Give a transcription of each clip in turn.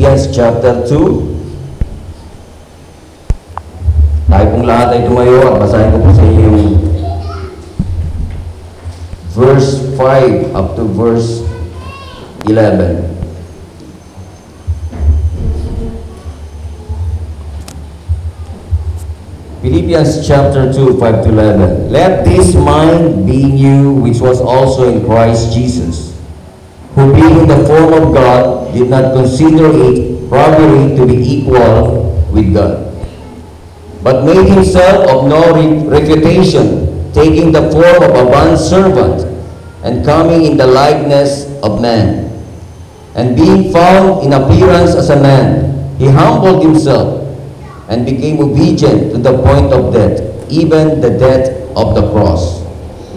Philippians chapter 2. Tayo pong lahat ay tumayo at basahin ko po sa inyo verse 5 up to verse 11. Philippians chapter 2, 5 to 11. Let this mind be in you, which was also in Christ Jesus, who being in the form of God, did not consider it robbery to be equal with God, but made himself of no re- reputation, taking the form of a bondservant, and coming in the likeness of man. And being found in appearance as a man, he humbled himself and became obedient to the point of death, even the death of the cross.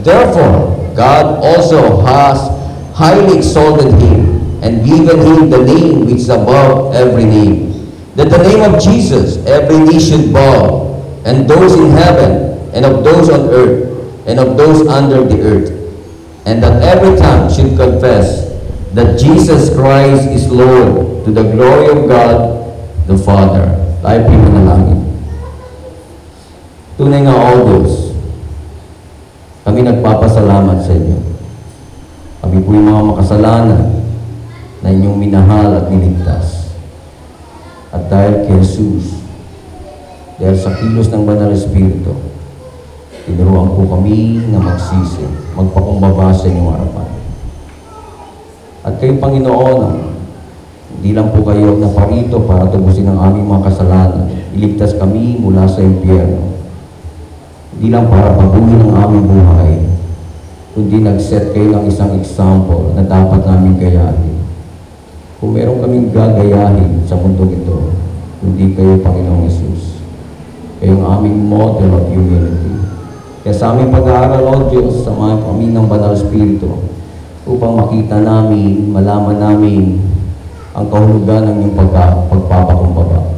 Therefore, God also has highly exalted him and given him the name which is above every name, that the name of Jesus every knee should bow, and those in heaven, and of those on earth, and of those under the earth, and that every tongue should confess that Jesus Christ is Lord to the glory of God the Father. Tayo manalangin. Tunay nga all those, kami nagpapasalamat sa inyo. Kami po yung mga makasalanan na inyong minahal at niligtas. At dahil kay Jesus, dahil sa kilos ng Banal Espiritu, tinuruan po kami na magsisi, magpakumbaba sa inyong harapan. At kayo, Panginoon, hindi lang po kayo naparito para tubusin ang aming mga kasalanan. Iligtas kami mula sa impyerno. Hindi lang para paguhin ang aming buhay, kundi nag-set kayo ng isang example na dapat namin gayahin. Kung meron kaming gagayahin sa mundong ito, kundi kayo, Panginoong Yesus. Kayo ang aming model of humility. Kaya sa aming pag-aaral, O Diyos, samahan kami ng Banal Espiritu upang makita namin, malaman namin ang kahulugan ng iyong pagka, pagpapakumbaba.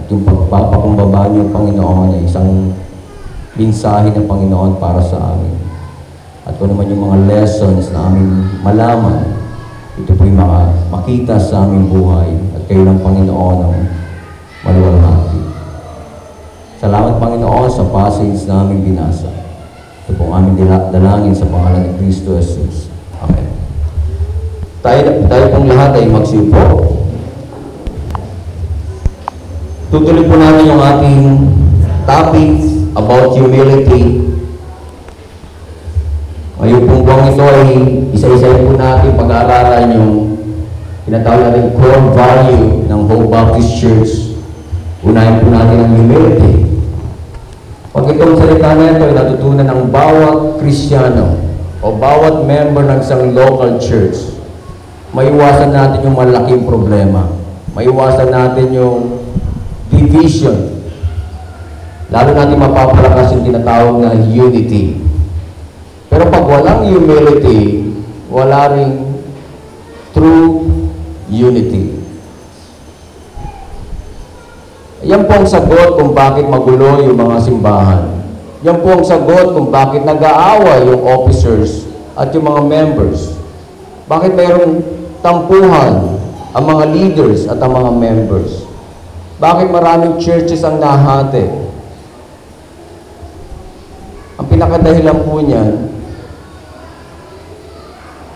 At yung pagpapakumbaba niyo, Panginoon, ay isang mensahe ng Panginoon para sa amin. At kung naman yung mga lessons na aming malaman, ito po'y makita sa aming buhay at kayo ng Panginoon ang maluwalhati. Salamat Panginoon sa passage na aming binasa. Ito pong aming dalangin sa pangalan ni Kristo Jesus. Amen. Tayo, tayo pong lahat ay magsiupo. Tutuloy po namin yung ating topic about humility. Ngayon pong buwang ito ay isa-isa po natin pag-aaralan yung tinatawag natin core value ng Hope Baptist Church. Unahin po natin ang humility. Pag itong salita na ito ay natutunan ng bawat Kristiyano o bawat member ng isang local church, maiwasan natin yung malaking problema. Maiwasan natin yung division. Lalo natin mapapalakas yung tinatawag na unity. Pero pag walang humility, wala ring true unity. Yan po ang sagot kung bakit magulo yung mga simbahan. Yan po ang sagot kung bakit nag-aaway yung officers at yung mga members. Bakit mayroong tampuhan ang mga leaders at ang mga members. Bakit maraming churches ang nahati? Ang pinakadahilan po niyan,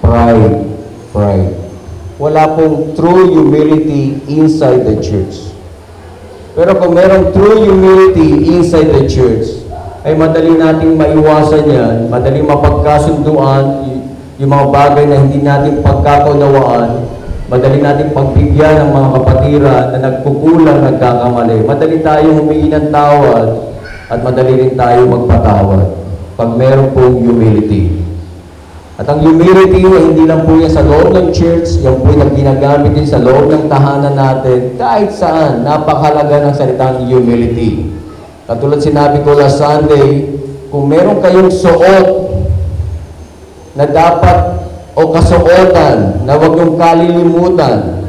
pride. Pride. Wala pong true humility inside the church. Pero kung merong true humility inside the church, ay madali nating maiwasan yan, madali mapagkasunduan yung mga bagay na hindi natin pagkakaunawaan, madali nating pagbigyan ng mga kapatiran na nagkukulang, nagkakamali. Madali tayong humingi ng tawad at madali rin tayo magpatawad pag meron pong humility. At ang humility hindi lang po yan sa loob ng church, yan po yung ginagamit din sa loob ng tahanan natin, kahit saan, napakahalaga ng salitang humility. Katulad sinabi ko last Sunday, kung meron kayong suot na dapat o kasuotan na huwag yung kalilimutan,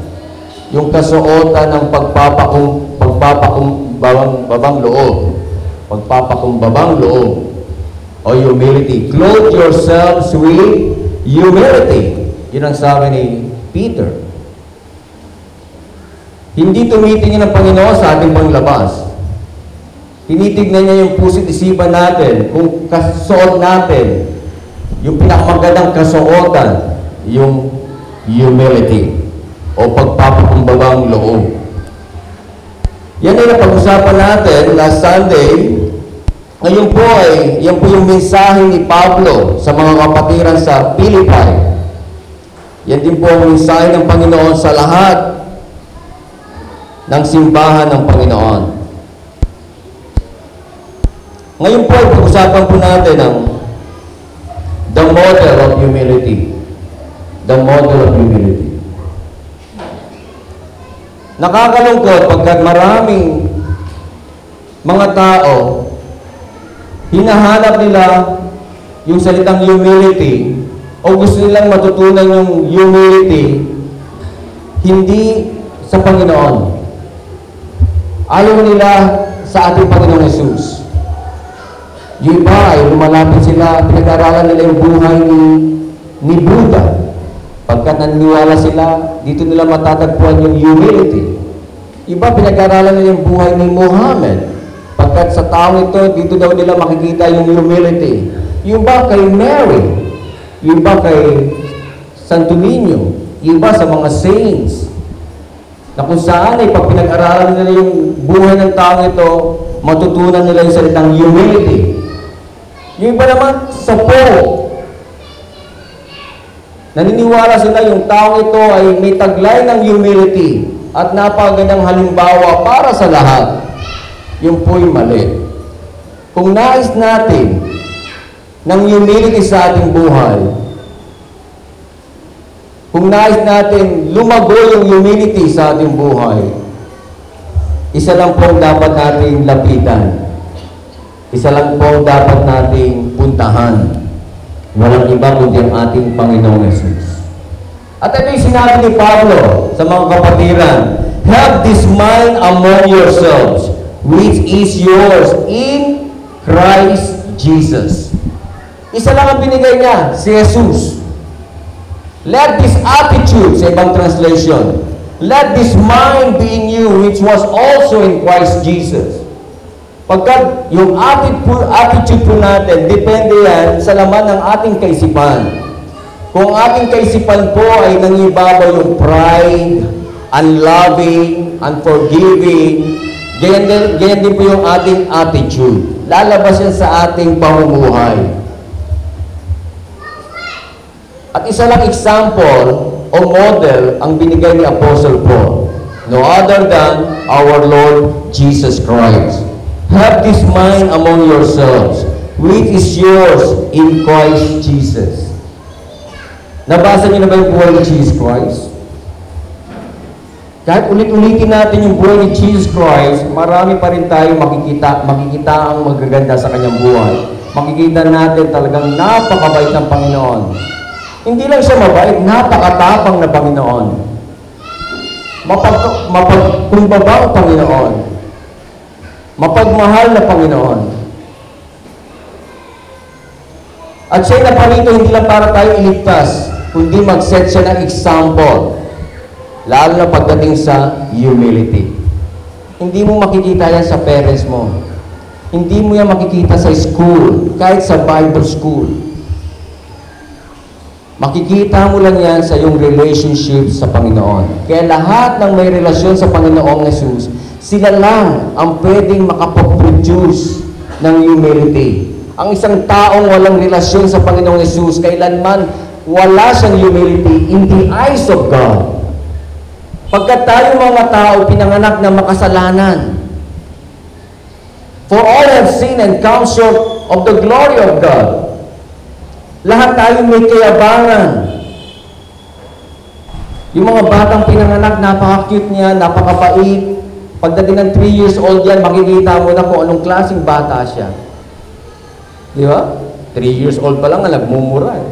yung kasuotan ng pagpapakum, pagpapakumbabang babang loob, pagpapakumbabang loob, o humility. Clothe yourselves with humility. Yun ang sabi ni Peter. Hindi tumitingin ng Panginoon sa ating panglabas. Tinitignan niya yung pusit isipan natin, kung kasuot natin, yung pinakamagandang kasuotan, yung humility o pagpapakumbabang loob. Yan ay napag-usapan natin last Sunday. Ngayon po ay, yan po yung mensahe ni Pablo sa mga kapatiran sa Philippi. Yan din po ang mensahe ng Panginoon sa lahat ng simbahan ng Panginoon. Ngayon po pag-usapan po natin ang the model of humility. The model of humility. Nakakalungkot pagkat maraming mga tao hinahanap nila yung salitang humility o gusto nilang matutunan yung humility hindi sa Panginoon. Ayaw nila sa ating Panginoong Yesus. Yung iba ay lumalapit sila, pinag-aralan nila yung buhay ni, ni Buddha. Pagkat naniniwala sila, dito nila matatagpuan yung humility. Iba, pinag-aralan nila yung buhay ni Muhammad. Pagkat sa taong ito, dito daw nila makikita yung humility. Yung iba kay Mary. Yung iba kay Santo Niño. Yung iba sa mga saints. Na kung saan ay pag pinag-aralan nila yung buhay ng taong ito, matutunan nila yung salitang humility. Yung iba naman sa Pope, Naniniwala sila yung taong ito ay may taglay ng humility at napakagandang halimbawa para sa lahat. Yung po'y mali. Kung nais natin ng humility sa ating buhay, kung nais natin lumago yung humility sa ating buhay, isa lang po dapat nating lapitan. Isa lang po dapat nating puntahan. Walang iba kundi ang ating Panginoong Yesus. At ito yung sinabi ni Pablo sa mga kapatiran, Have this mind among yourselves, which is yours in Christ Jesus. Isa lang ang binigay niya, si Jesus. Let this attitude, sa ibang translation, let this mind be in you, which was also in Christ Jesus. Pagkat yung attitude po, natin, depende yan sa laman ng ating kaisipan. Kung ating kaisipan po ay nangibabaw yung pride, unloving, unforgiving, ganyan din, ganyan din po yung ating attitude. Lalabas yan sa ating pamumuhay. At isa lang example o model ang binigay ni Apostle Paul. No other than our Lord Jesus Christ. Have this mind among yourselves, which is yours in Christ Jesus. Nabasa niyo na ba yung buhay ni Jesus Christ? Kahit ulit-ulitin natin yung buhay ni Jesus Christ, marami pa rin tayo makikita, makikita ang magaganda sa kanyang buhay. Makikita natin talagang napakabait ng Panginoon. Hindi lang siya mabait, napakatapang na Panginoon. Mapag, mapagkumbabang Panginoon. Mapagmahal na Panginoon. At siya'y naparito hindi lang para tayo iligtas, kundi mag-set siya ng example. Lalo na pagdating sa humility. Hindi mo makikita yan sa parents mo. Hindi mo yan makikita sa school, kahit sa Bible school. Makikita mo lang yan sa iyong relationship sa Panginoon. Kaya lahat ng may relasyon sa Panginoong Jesus, sila lang ang pwedeng makapag-produce ng humility. Ang isang taong walang relasyon sa Panginoong Jesus, kailanman wala siyang humility in the eyes of God. Pagkat tayo mga tao pinanganak na makasalanan. For all have sinned and come short of the glory of God. Lahat tayo may kayabangan. Yung mga batang pinanganak, napaka-cute niya, napakabait. Pagdating ng 3 years old yan, makikita mo na kung anong klaseng bata siya. Di ba? 3 years old pa lang nagmumura eh.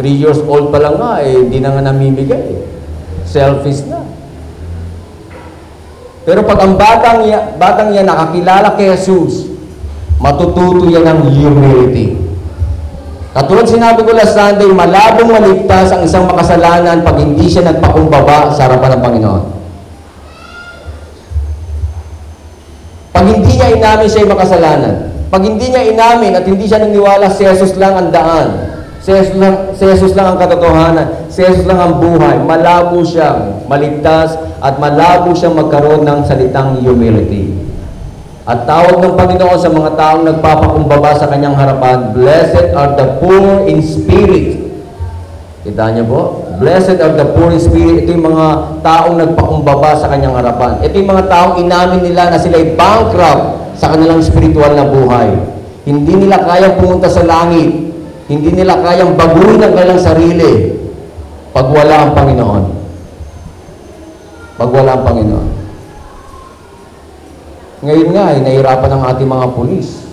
3 years old pa lang nga, eh, hindi na nga namimigay. Selfish na. Pero pag ang batang, batang yan nakakilala kay Jesus, matututo yan ng humility. Katulad sinabi ko last Sunday, malabong maligtas ang isang makasalanan pag hindi siya nagpakumbaba sa harapan ng Panginoon. Pag hindi niya inamin siya makasalanan, pag hindi niya inamin at hindi siya naniwala si Jesus lang ang daan, Si Jesus lang, si Jesus lang ang katotohanan. Si Jesus lang ang buhay. Malabo siyang maligtas at malabo siyang magkaroon ng salitang humility. At tawag ng Panginoon sa mga taong nagpapakumbaba sa kanyang harapan, Blessed are the poor in spirit. Kita niyo po? Blessed are the poor in spirit. Ito yung mga taong nagpakumbaba sa kanyang harapan. Ito yung mga taong inamin nila na sila ay bankrupt sa kanilang spiritual na buhay. Hindi nila kayang pumunta sa langit. Hindi nila kayang baguhin ang kanilang sarili pag wala ang Panginoon. Pag wala ang Panginoon. Ngayon nga, ay nahirapan ang ating mga pulis.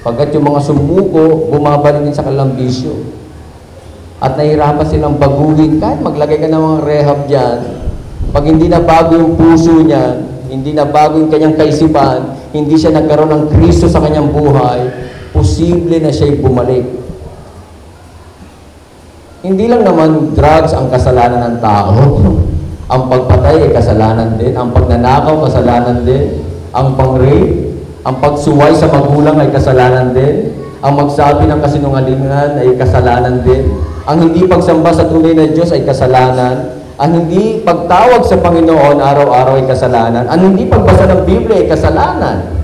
Pagkat yung mga sumuko, bumabalik din sa kanilang bisyo. At nahirapan silang baguhin. Kahit maglagay ka ng mga rehab dyan, pag hindi na bago yung puso niya, hindi na bago yung kanyang kaisipan, hindi siya nagkaroon ng Kristo sa kanyang buhay, posible na siya'y bumalik. Hindi lang naman drugs ang kasalanan ng tao. ang pagpatay ay kasalanan din. Ang pagnanakaw, kasalanan din. Ang pang-rape, ang pagsuway sa magulang ay kasalanan din. Ang magsabi ng kasinungalingan ay kasalanan din. Ang hindi pagsamba sa tunay na Diyos ay kasalanan. Ang hindi pagtawag sa Panginoon araw-araw ay kasalanan. Ang hindi pagbasa ng Biblia ay kasalanan.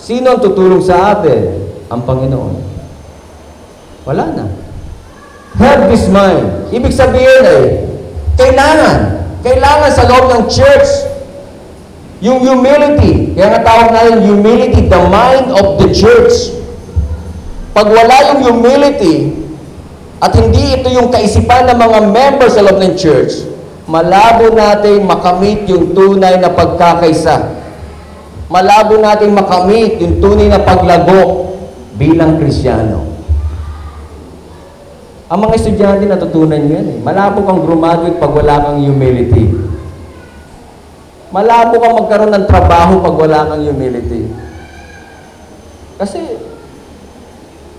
Sino ang tutulong sa atin? Ang Panginoon. Wala na. Have this mind. Ibig sabihin eh, kailangan, kailangan sa loob ng church, yung humility, kaya nga tawag natin humility, the mind of the church. Pag wala yung humility, at hindi ito yung kaisipan ng mga members sa loob ng church, malabo natin makamit yung tunay na pagkakaisa. Malabo natin makamit yung tunay na paglago bilang Krisyano. Ang mga estudyante natutunan nyo yan eh. Malabo kang graduate pag wala kang humility. Malabo kang magkaroon ng trabaho pag wala kang humility. Kasi,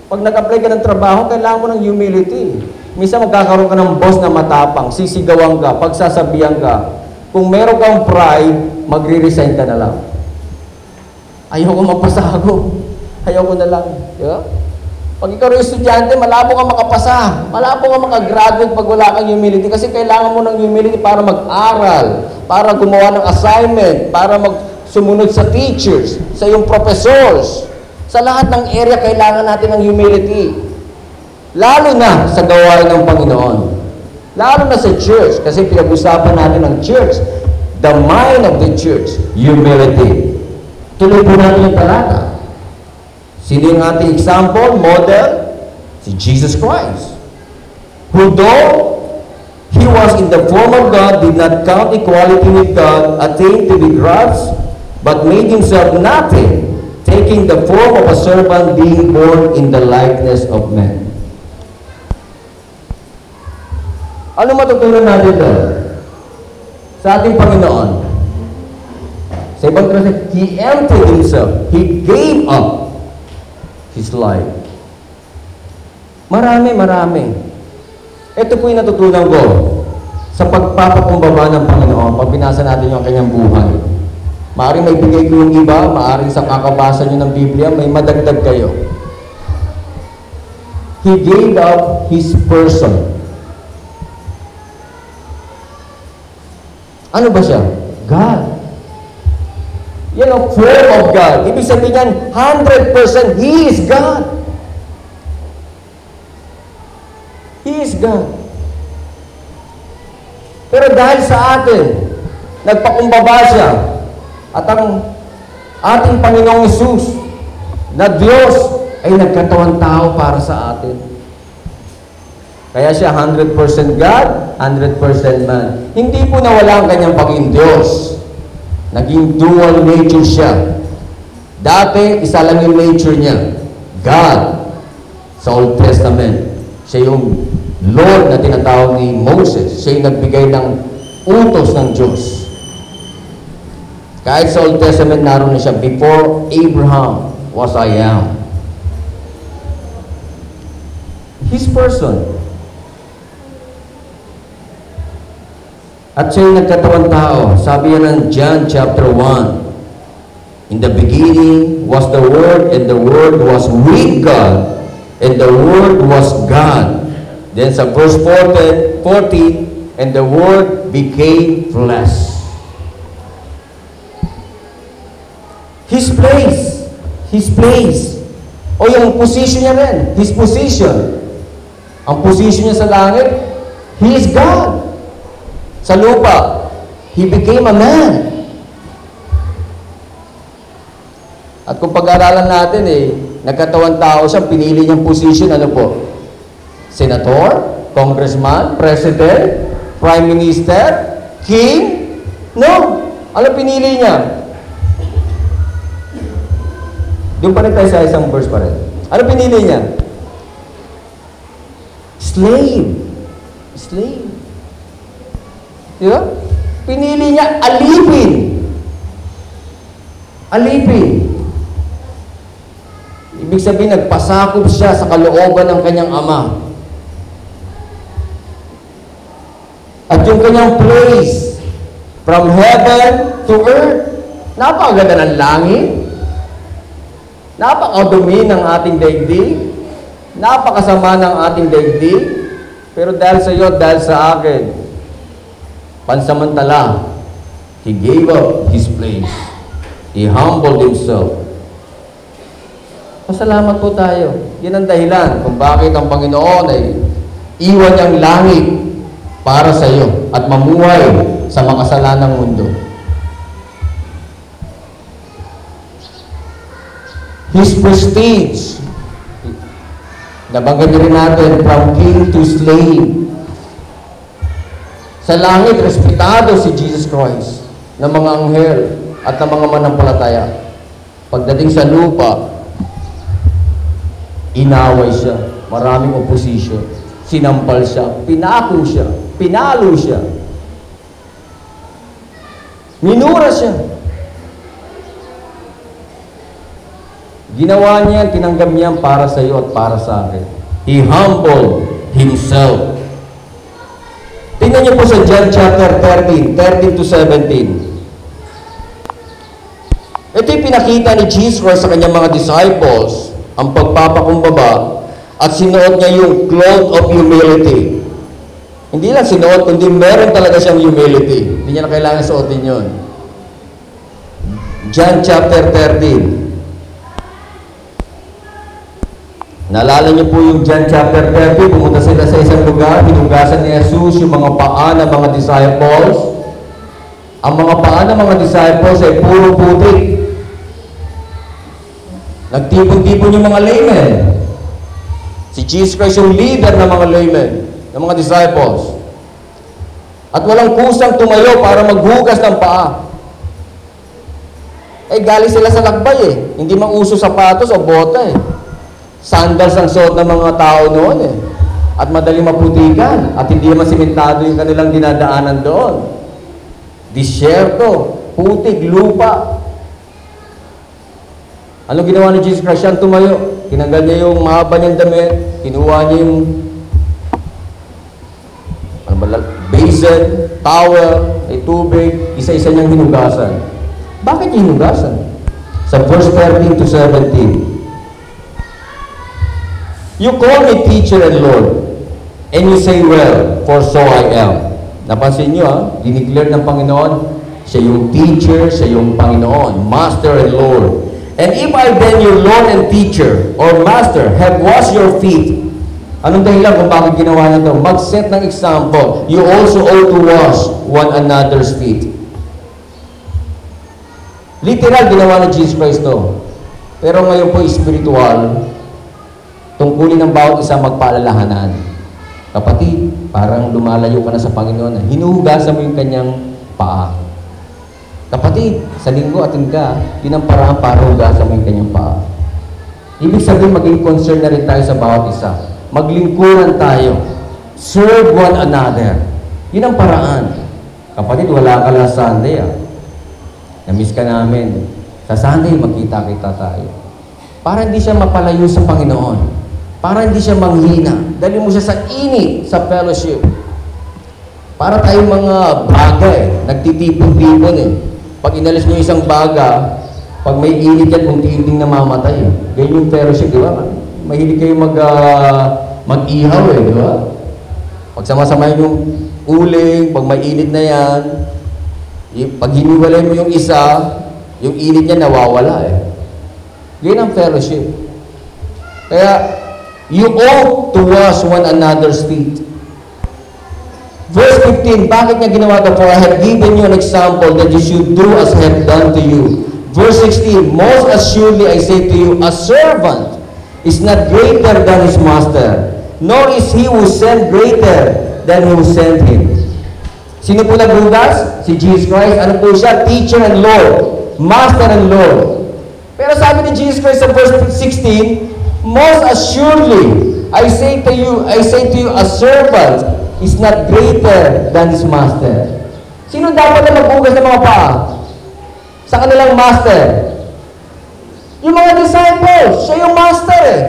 pag nag-apply ka ng trabaho, kailangan mo ng humility. Minsan magkakaroon ka ng boss na matapang, sisigawan ka, pagsasabihan ka. Kung meron kang pride, magre-resign ka na lang. Ayoko magpasago. Ayoko na lang. Di ba? Pag ikaw rin estudyante, malabo ka makapasa. Malabo ka makagraduate pag wala kang humility. Kasi kailangan mo ng humility para mag-aral, para gumawa ng assignment, para mag sumunod sa teachers, sa iyong professors. Sa lahat ng area, kailangan natin ng humility. Lalo na sa gawain ng Panginoon. Lalo na sa church. Kasi pinag-usapan natin ng church. The mind of the church, humility. Tuloy po natin yung talata. Sino yung ating example, model? Si Jesus Christ. Who though he was in the form of God, did not count equality with God, attained to be grasped, but made himself nothing, taking the form of a servant, being born in the likeness of men. Ano matutunan natin doon? Sa ating Panginoon. Sa ibang translation, He emptied Himself. He gave up His life. Marami, marami. Ito po yung natutunan ko sa pagpapakumbaba ng Panginoon pag binasa natin yung kanyang buhay. Maaring may bigay ko yung iba, maaring sa kakabasa nyo ng Biblia, may madagdag kayo. He gave up His person. Ano ba siya? God. Yan ang form of God. Ibig sabihin yan, 100% He is God. He is God. Pero dahil sa atin, nagpakumbaba siya. At ang ating Panginoong Yesus na Diyos ay nagkatawang tao para sa atin. Kaya siya 100% God, 100% man. Hindi po nawala ang kanyang pagiging Diyos. Naging dual nature siya. Dati, isa lang yung nature niya. God. Sa Old Testament. Siya yung Lord na tinatawag ni Moses. Siya yung nagbigay ng utos ng Diyos. Kahit sa Old Testament, naroon na siya, Before Abraham was I am. His person. At siya'y nagkatawang tao. Sabi yan ng John chapter 1. In the beginning was the Word, and the Word was with God, and the Word was God. Then sa verse 14, 40, and the Word became flesh. His place. His place. O yung position niya rin. His position. Ang position niya sa langit, He is God. Sa lupa, He became a man. At kung pag-aralan natin eh, nagkatawan tao siya, pinili niyang position, ano po? Senator? Congressman? President? Prime Minister? King? No. Ano pinili niya? Doon pa rin tayo sa isang verse pa rin. Ano pinili niya? Slave. Slave. Di ba? Pinili niya alipin. Alipin. Ibig sabihin, nagpasakop siya sa kalooban ng kanyang ama. At yung kanyang place, from heaven to earth, napakaganda ng langit, napakadumi ng ating daigdig, napakasama ng ating daigdig, pero dahil sa iyo, dahil sa akin, pansamantala, He gave up His place. He humbled Himself. Pasalamat po tayo. Yan ang dahilan kung bakit ang Panginoon ay iwan niyang langit para sa iyo at mamuhay sa makasalanang mundo. His prestige. Nabanggit rin natin from king to slave. Sa langit, respetado si Jesus Christ ng mga anghel at ng mga manampalataya. Pagdating sa lupa, inaway siya. Maraming opposition. Sinampal siya. Pinako siya. Pinalo siya. Minura siya. Ginawa niya, tinanggap niya para sa iyo at para sa akin. He humbled himself. Tingnan niyo po sa John chapter 13, 13 to 17. Ito pinakita ni Jesus sa kanyang mga disciples, ang pagpapakumbaba, at sinuot niya yung cloth of humility. Hindi lang sinuot, kundi meron talaga siyang humility. Hindi niya na kailangan suotin yun. John chapter 13. Naalala niyo po yung John chapter 30, pumunta sila sa isang lugar, hinugasan ni Jesus yung mga paa ng mga disciples. Ang mga paa ng mga disciples ay puro putik. Nagtipon-tipon yung mga laymen. Si Jesus Christ yung leader ng mga laymen, ng mga disciples. At walang kusang tumayo para maghugas ng paa. Eh, galing sila sa lakbay eh. Hindi mauso sapatos o bota eh. Sandals ang suot ng mga tao noon eh. At madaling maputikan. At hindi naman simentado yung kanilang dinadaanan doon. Disyerto, putik, lupa. Ano ginawa ni Jesus Christ? Siya ang tumayo. Tinanggal niya yung mahaba niyang damit. Kinuha niya yung ano ba, basin, towel, may tubig. Isa-isa niyang hinugasan. Bakit hinugasan? Sa verse 13 to 17. You call me teacher and Lord, and you say, well, for so I am. Napansin niyo, ha? Dineclare ng Panginoon, siya yung teacher, siya yung Panginoon, Master and Lord. And if I then, your Lord and teacher, or Master, have washed your feet, anong dahilan kung bakit ginawa niya ito? Mag-set ng example. You also ought to wash one another's feet. Literal, ginawa ni Jesus Christ to. Pero ngayon po, spiritual, tungkulin ng bawat isa magpaalalahanan. Kapatid, parang lumalayo ka na sa Panginoon. Hinuhugasan mo yung kanyang paa. Kapatid, sa linggo atin ka, yun ang paraan para hugasan mo yung kanyang paa. Ibig sabihin, maging concern na rin tayo sa bawat isa. Maglingkuran tayo. Serve one another. Yun ang paraan. Kapatid, wala ka lang Sunday ah. Na-miss ka namin. Sa Sunday, magkita-kita tayo. Para hindi siya mapalayo sa Panginoon. Para hindi siya manghina. Dali mo siya sa init, sa fellowship. Para tayong mga baga. Nagtitipon-tipon eh. Pag inalis mo isang baga, pag may init yan, kung tinding namamatay eh. Ganyan yung fellowship, di ba? Mahilig kayo mag, ah, mag-ihaw eh, di ba? Pag sama-samahin yung uling, pag may init na yan, pag hiniwalay mo yung isa, yung init niya nawawala eh. Ganyan ang fellowship. Kaya, you ought to wash one another's feet. Verse 15, bakit niya ginawa ito? For I have given you an example that you should do as I have done to you. Verse 16, Most assuredly I say to you, a servant is not greater than his master, nor is he who sent greater than who sent him. Sino po nagbugas? Si Jesus Christ. Ano po siya? Teacher and Lord. Master and Lord. Pero sabi ni Jesus Christ sa verse 16, Most assuredly, I say to you, I say to you, a servant is not greater than his master. Sino dapat na magbugas ng mga paa? Sa kanilang master? Yung mga disciples, siya yung master eh.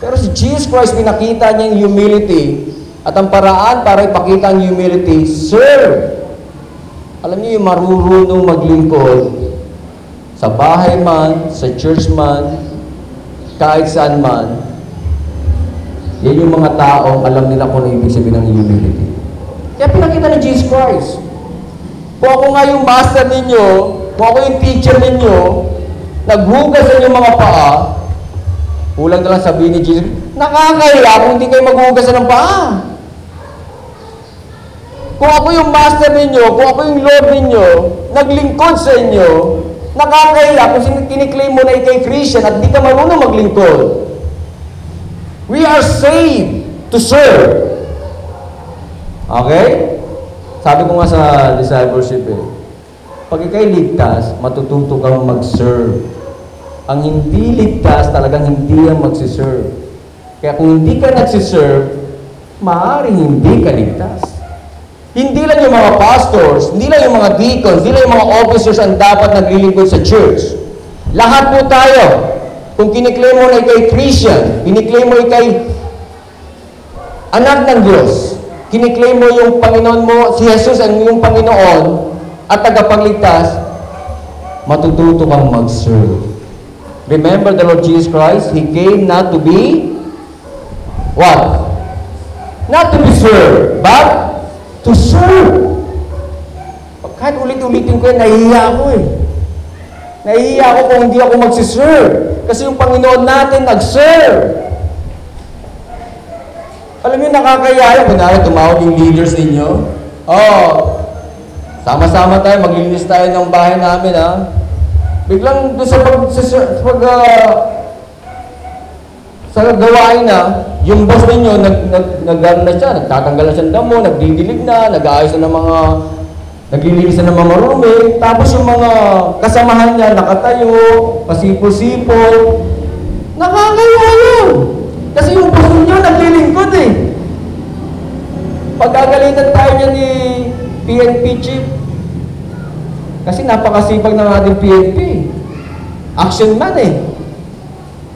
Pero si Jesus Christ, pinakita niya yung humility at ang paraan para ipakita ang humility, serve. Alam niyo yung marurunong maglingkod sa bahay man, sa church man, kahit saan man, yan yung mga taong alam nila kung ano ibig sabihin ng humility. Kaya pinakita ni Jesus Christ. Kung ako nga yung master ninyo, kung ako yung teacher ninyo, naghugas sa inyong mga paa, kulang na lang sabihin ni Jesus, nakakahiya kung hindi kayo maghugas ng paa. Kung ako yung master ninyo, kung ako yung Lord ninyo, naglingkod sa inyo, nakakahiya kung kiniklaim mo na ikay Christian at di ka marunong maglingkod. We are saved to serve. Okay? Sabi ko nga sa discipleship eh, pag ikay ligtas, matututo kang mag-serve. Ang hindi ligtas, talagang hindi yan magsiserve. Kaya kung hindi ka nagsiserve, maaaring hindi ka ligtas. Hindi lang yung mga pastors, hindi lang yung mga deacons, hindi lang yung mga officers ang dapat naglilingkod sa church. Lahat po tayo, kung kiniklaim mo na ikay Christian, kiniklaim mo ikay anak ng Diyos, kiniklaim mo yung Panginoon mo, si Jesus ang iyong Panginoon at tagapagligtas, matututo kang mag-serve. Remember the Lord Jesus Christ, He came not to be what? Not to be served, but to serve. Kahit ulit-ulitin ko yan, nahihiya ako eh. Nahihiya ako kung hindi ako magsiserve. Kasi yung Panginoon natin nag-serve. Alam niyo, nakakayaya. Kunwari, tumawag yung leaders ninyo. Oh, sama-sama tayo, maglilinis tayo ng bahay namin, ha? Biglang doon sa pag, sa, pag, ah, sa gawain na, yung boss ninyo, nag, nag, nag, ano na siya, nagtatanggal na siya ng damo, nagdidilig na, nag-aayos na ng mga, naglilinis na ng mga marumi, tapos yung mga kasamahan niya, nakatayo, pasipol-sipol, nakakaya yun. Kasi yung boss niyo, naglilingkod eh. Pagkagalitan tayo niya ni PNP chief, kasi napakasipag ng ating PNP. Action man eh.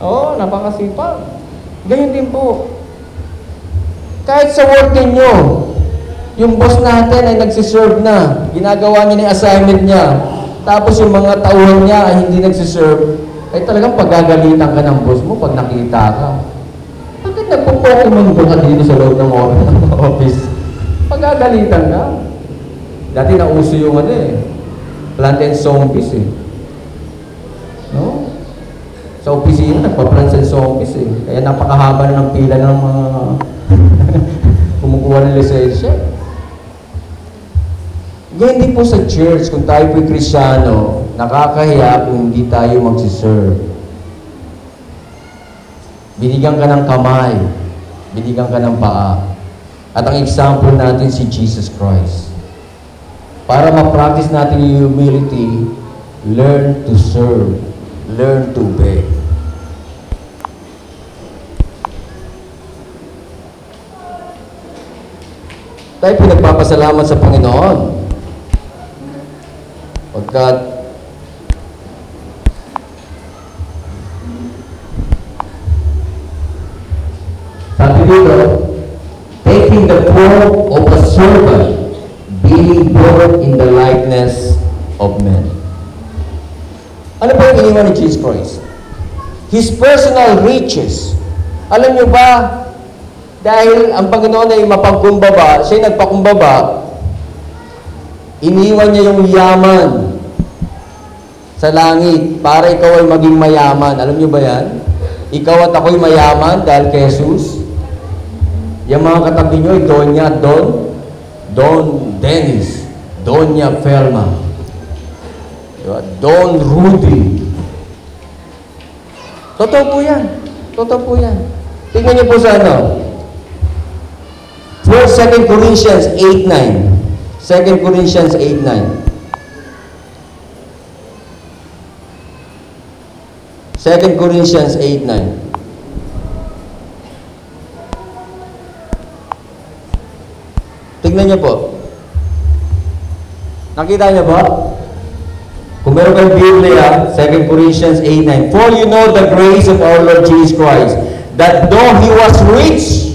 Oo, napakasipag. Ganyan din po. Kahit sa work ninyo, yung boss natin ay nagsiserve na. Ginagawa niya na assignment niya. Tapos yung mga tauhan niya ay hindi nagsiserve, ay talagang pagagalitan ka ng boss mo pag nakita ka. Bakit nagpo-Pokemon ka dito sa loob ng office? Pagagalitan ka. Dati nauso yung ano eh, plant and zombies eh. No? Sa opisina, nagpa-plants and zombies eh. Kaya napakahaba na ng pila ng mga kumukuha ng lisensya. Ganyan din po sa church, kung tayo po'y krisyano, nakakahiya kung hindi tayo magsiserve. Binigyan ka ng kamay, binigyan ka ng paa. At ang example natin si Jesus Christ. Para ma-practice natin yung humility, learn to serve, learn to obey. Tayo po nagpapasalamat sa Panginoon. Pagkat sabi dito, taking the form of a servant, being born in the likeness of men. Ano ba yung iniwan ni Jesus Christ? His personal riches. Alam niyo ba, dahil ang Panginoon ay mapagkumbaba, siya nagpakumbaba, iniwan niya yung yaman sa langit para ikaw ay maging mayaman. Alam niyo ba yan? Ikaw at ako'y mayaman dahil kay Jesus. Yung mga katabi niyo ay Donya Don, Don Dennis, Donya Felma, diba? Don Rudy. Totoo po yan. Totoo po yan. Tingnan niyo po sa ano. First, 2 Corinthians 8.9. 2 Corinthians 8.9. 2 Corinthians 8.9. Tingnan niyo po. Nakita niyo ba? Kung meron kayong Biblia, 2 Corinthians 8.9. For you know the grace of our Lord Jesus Christ, that though He was rich,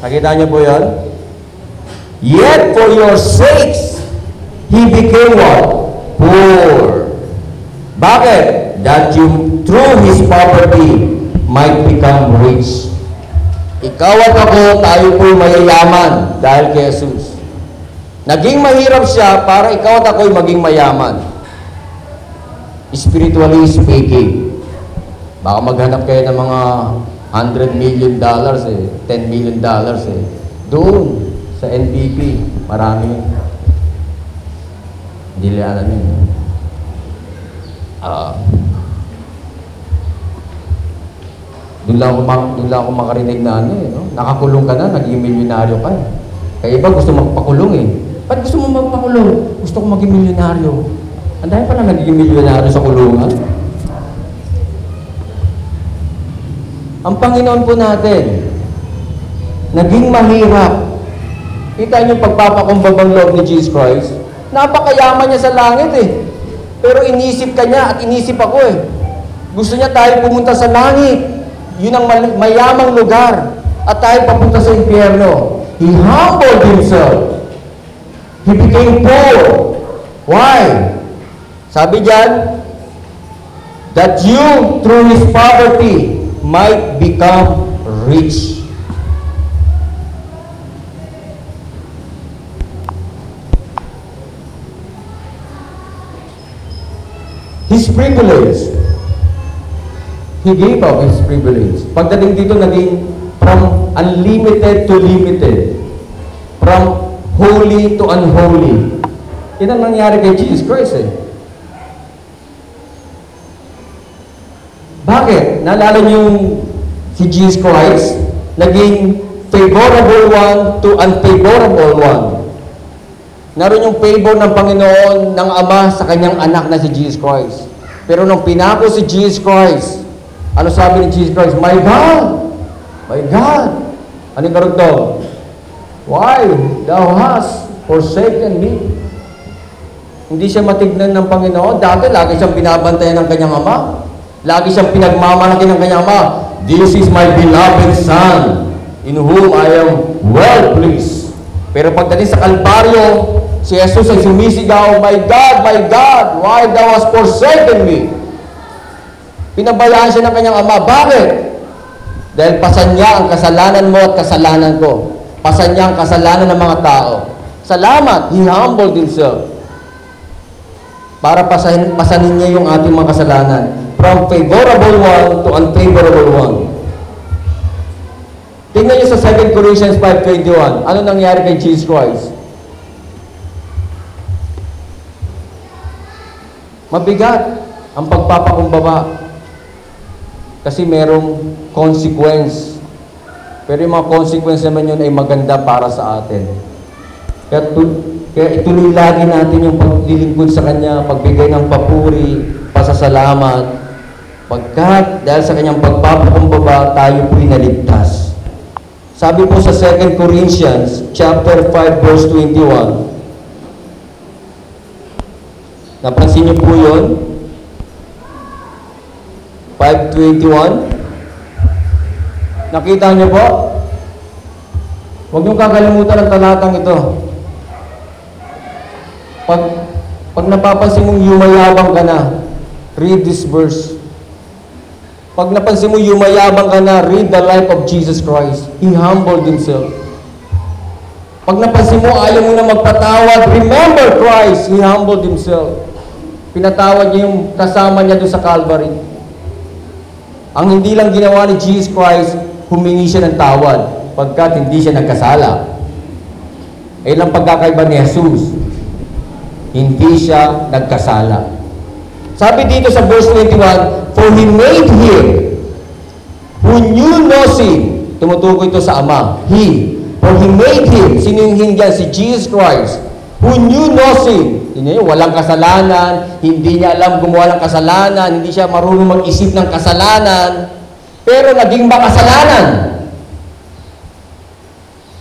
nakita niyo po yan? Yet for your sakes, He became what? Poor. Bakit? That you, through His poverty, might become rich. Ikaw at ako, tayo po'y mayayaman dahil kay Jesus. Naging mahirap siya para ikaw at ako'y maging mayaman. Spiritually speaking. Baka maghanap kayo ng mga 100 million dollars eh, 10 million dollars eh. Doon, sa NBP, marami yun. Hindi nila alam yun. Ah, doon lang ako, doon lang ako makarinig na ano eh, no? Nakakulong ka na, naging milyonaryo ka eh. Kaya iba gusto magpakulong eh. Ba't gusto mo magpakulong? Gusto ko maging milyonaryo. Ang dahil pala naging milyonaryo sa kulungan. Ang Panginoon po natin, naging mahirap. Kita niyo pagpapakumbabang loob ni Jesus Christ? Napakayaman niya sa langit eh. Pero inisip ka niya at inisip ako eh. Gusto niya tayo pumunta sa langit. Yun ang mayamang lugar. At tayo papunta sa impyerno. He humbled himself. He became poor. Why? Sabi diyan, that you, through His poverty, might become rich. His privilege. He gave up His privilege. Pagdating dito, naging from unlimited to limited. From holy to unholy. Yan ang nangyari kay Jesus Christ eh. Bakit? Naalala niyo yung si Jesus Christ, naging favorable one to unfavorable one. Naroon yung favor ng Panginoon ng Ama sa kanyang anak na si Jesus Christ. Pero nung pinako si Jesus Christ, ano sabi ni Jesus Christ? My God! My God! Anong karugtong? Why? Thou hast forsaken me. Hindi siya matignan ng Panginoon. Dati, lagi siyang binabantayan ng kanyang ama. Lagi siyang pinagmamalaki ng kanyang ama. This is my beloved Son, in whom I am well pleased. Pero pagdating sa Kalbaryo, si Jesus ay sumisigaw, My God, my God, why thou hast forsaken me? Pinabayaan siya ng kanyang ama. Bakit? Dahil pasan niya ang kasalanan mo at kasalanan ko. Pasan niya ang kasalanan ng mga tao. Salamat, He humbled Himself. Para pasahin, pasanin niya yung ating mga kasalanan. From favorable one to unfavorable one. Tingnan niyo sa 2 Corinthians 5.21. Ano nangyari kay Jesus Christ? Mabigat ang pagpapakumbaba. Kasi merong consequence. Pero yung mga consequence naman yun ay maganda para sa atin. Kaya, kaya ituloy lagi natin yung paglilingkod sa Kanya, pagbigay ng papuri, pasasalamat. Pagkat dahil sa Kanyang pagpapakumbaba, tayo po'y naligtas. Sabi po sa 2 Corinthians chapter 5 verse 21. Napansin niyo po 'yon? 5.21 Nakita niyo po? Huwag niyong kakalimutan ang talatang ito. Pag, pag napapansin mong yumayabang ka na, read this verse. Pag napansin mo yumayabang ka na, read the life of Jesus Christ. He humbled Himself. Pag napansin mo ayaw mo na magpatawad, remember Christ. He humbled Himself. Pinatawad niya yung kasama niya doon sa Calvary. Ang hindi lang ginawa ni Jesus Christ, humingi siya ng tawad pagkat hindi siya nagkasala. Eh lang pagkakaiba ni Jesus, hindi siya nagkasala. Sabi dito sa verse 21, For He made Him who knew no sin. Tumutukoy ito sa Ama. He. For He made Him. Sino yung? Si Jesus Christ. Who knew no sin. Yun, walang kasalanan, hindi niya alam gumawa ng kasalanan, hindi siya marunong mag-isip ng kasalanan, pero naging makasalanan.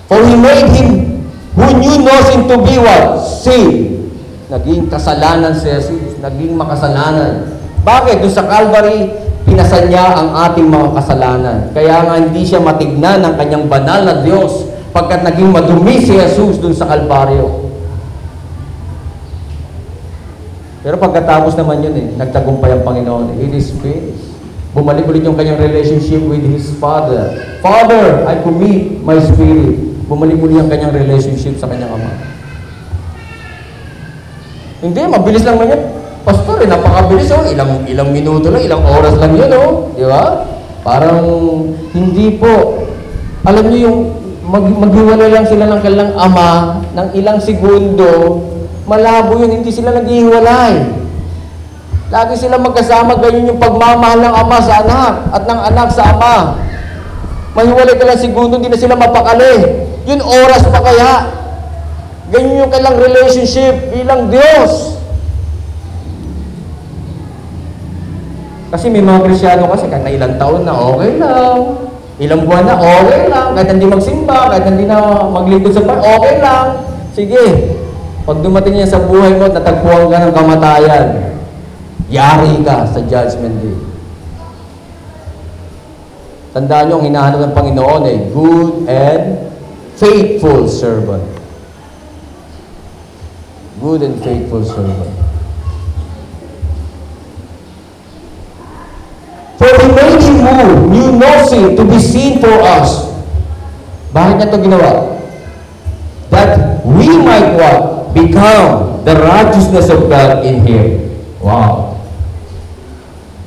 For He made Him who knew no sin to be what? Sin. Naging kasalanan si Jesus, naging makasalanan. Bakit? Doon sa Calvary, pinasan niya ang ating mga kasalanan. Kaya nga hindi siya matignan ng kanyang banal na Diyos pagkat naging madumi si Jesus doon sa Kalbaryo. Pero pagkatapos naman yun eh, nagtagumpay ang Panginoon. It is finished. Bumalik ulit yung kanyang relationship with His Father. Father, I commit my spirit. Bumalik ulit ang kanyang relationship sa kanyang Ama. Hindi, mabilis lang man yan. Pastor, eh, napakabilis oh. Ilang, ilang minuto lang, ilang oras lang yun oh. Di ba? Parang hindi po. Alam niyo yung mag, maghiwalay lang sila ng kanilang ama ng ilang segundo, malabo yun, hindi sila naghihiwalay. Lagi sila magkasama, ganyan yung pagmamahal ng ama sa anak at ng anak sa ama. Mahiwalay ka lang segundo, hindi na sila mapakali. Yun oras pa kaya. Ganyan yung kailang relationship bilang Diyos. Kasi may mga Krisyano kasi kahit na ilang taon na okay lang. Ilang buwan na okay lang. Kahit hindi magsimba, kahit hindi na maglingkod sa par, okay lang. Sige. Pag dumating yan sa buhay mo, natagpuan ka ng kamatayan. Yari ka sa judgment day. Tandaan nyo, ang hinahanap ng Panginoon ay good and faithful servant. Good and faithful servant. For He made Him who knew no to be sin for us. Bakit niya ito ginawa? That we might what? Become the righteousness of God in Him. Wow.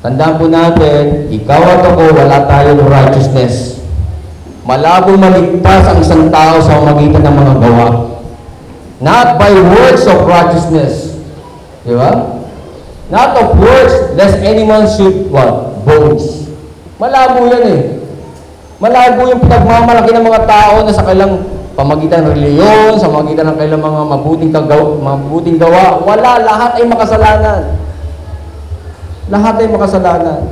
Tandaan po natin, ikaw at ako, wala tayong righteousness. Malabo maligtas ang isang tao sa magitan ng mga gawa. Not by words of righteousness. Di ba? Not of words, lest anyone should what? Boast. Malabo yan eh. Malabo yung pinagmamalaki ng mga tao na sa kailang pamagitan ng reliyon, sa pamagitan ng kailang mga mabuting, kagaw, mabuting gawa. Wala, lahat ay makasalanan. Lahat ay makasalanan.